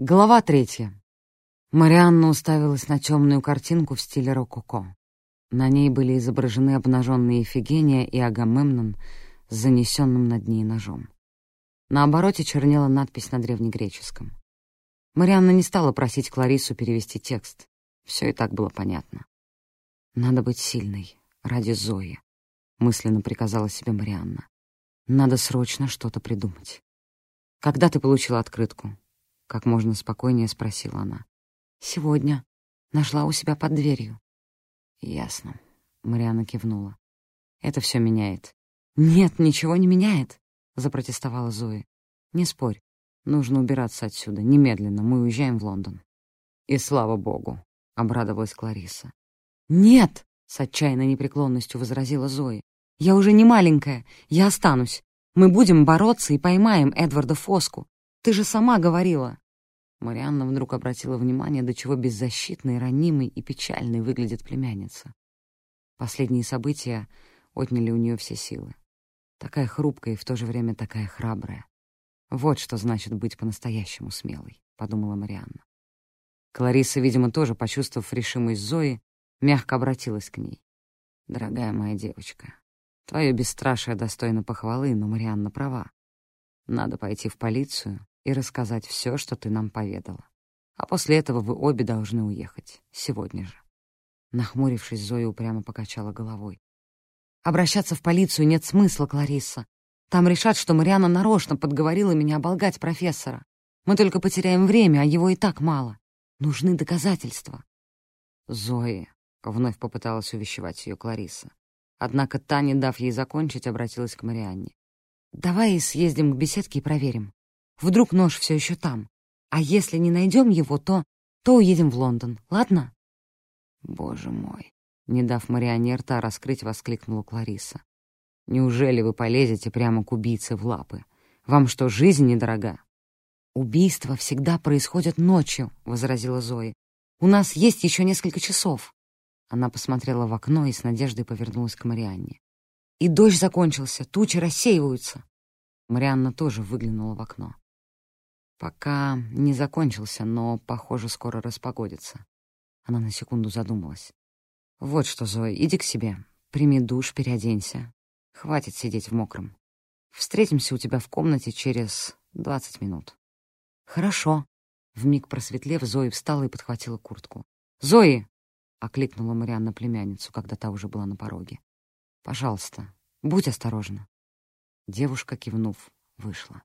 Глава третья. Марианна уставилась на темную картинку в стиле рококо. На ней были изображены обнаженные Ефигения и Агамемнон с занесенным над ней ножом. На обороте чернела надпись на древнегреческом. Марианна не стала просить Кларису перевести текст. Все и так было понятно. «Надо быть сильной ради Зои», — мысленно приказала себе Марианна. «Надо срочно что-то придумать». «Когда ты получила открытку?» Как можно спокойнее спросила она. «Сегодня. Нашла у себя под дверью». «Ясно», — Марианна кивнула. «Это все меняет». «Нет, ничего не меняет», — запротестовала Зои. «Не спорь. Нужно убираться отсюда. Немедленно. Мы уезжаем в Лондон». «И слава богу», — обрадовалась Клариса. «Нет!» — с отчаянной непреклонностью возразила Зои. «Я уже не маленькая. Я останусь. Мы будем бороться и поймаем Эдварда Фоску. Ты же сама говорила». Марианна вдруг обратила внимание, до чего беззащитной, ранимой и печальной выглядит племянница. Последние события отняли у нее все силы. Такая хрупкая и в то же время такая храбрая. Вот что значит быть по-настоящему смелой, — подумала Марианна. Клариса, видимо, тоже, почувствовав решимость Зои, мягко обратилась к ней. «Дорогая моя девочка, твое бесстрашие достойно похвалы, но Марианна права. Надо пойти в полицию и рассказать все, что ты нам поведала. А после этого вы обе должны уехать. Сегодня же». Нахмурившись, Зоя упрямо покачала головой. «Обращаться в полицию нет смысла, Кларисса. Там решат, что Мариана нарочно подговорила меня оболгать профессора. Мы только потеряем время, а его и так мало. Нужны доказательства». «Зои», — вновь попыталась увещевать ее Клариса. Однако та, не дав ей закончить, обратилась к Марианне. «Давай съездим к беседке и проверим. Вдруг нож все еще там. А если не найдем его, то... то уедем в Лондон, ладно?» «Боже мой!» — не дав Мариане рта раскрыть, воскликнула Клариса. «Неужели вы полезете прямо к убийце в лапы? Вам что, жизнь недорога?» «Убийства всегда происходят ночью», — возразила Зои. «У нас есть еще несколько часов». Она посмотрела в окно и с надеждой повернулась к Марианне. «И дождь закончился, тучи рассеиваются». Марианна тоже выглянула в окно. Пока не закончился, но, похоже, скоро распогодится. Она на секунду задумалась. Вот что, Зоя, иди к себе, прими душ, переоденься. Хватит сидеть в мокром. Встретимся у тебя в комнате через двадцать минут. Хорошо. Вмиг просветлев, Зои встала и подхватила куртку. «Зои!» — окликнула Марианна племянницу, когда та уже была на пороге. «Пожалуйста, будь осторожна». Девушка, кивнув, вышла.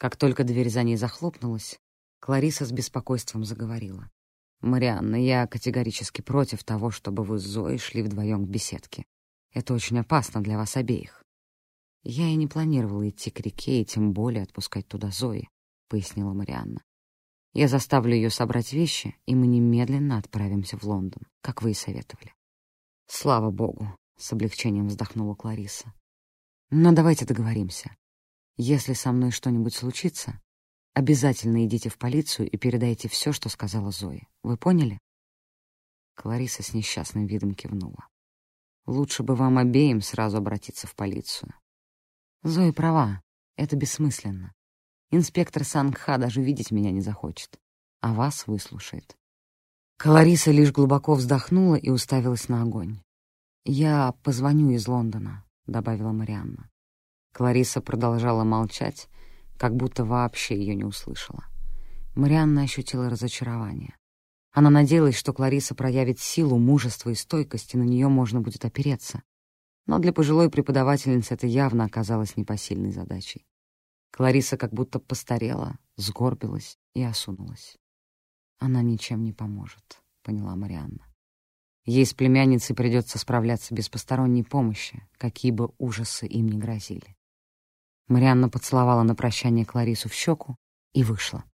Как только дверь за ней захлопнулась, Клариса с беспокойством заговорила. «Марианна, я категорически против того, чтобы вы с Зоей шли вдвоем к беседке. Это очень опасно для вас обеих». «Я и не планировала идти к реке и тем более отпускать туда Зои», — пояснила Марианна. «Я заставлю ее собрать вещи, и мы немедленно отправимся в Лондон, как вы и советовали». «Слава богу», — с облегчением вздохнула Клариса. «Но давайте договоримся. Если со мной что-нибудь случится, обязательно идите в полицию и передайте все, что сказала Зои. Вы поняли?» Клариса с несчастным видом кивнула. «Лучше бы вам обеим сразу обратиться в полицию». Зои права, это бессмысленно. Инспектор Сангха даже видеть меня не захочет, а вас выслушает. Клариса лишь глубоко вздохнула и уставилась на огонь. «Я позвоню из Лондона», — добавила Марианна. Клариса продолжала молчать, как будто вообще ее не услышала. Марианна ощутила разочарование. Она надеялась, что Клариса проявит силу, мужество и стойкость, и на нее можно будет опереться. Но для пожилой преподавательницы это явно оказалось непосильной задачей. Клариса как будто постарела, сгорбилась и осунулась. «Она ничем не поможет», — поняла Марианна. Ей с племянницей придется справляться без посторонней помощи, какие бы ужасы им ни грозили. Марианна поцеловала на прощание Кларису в щеку и вышла.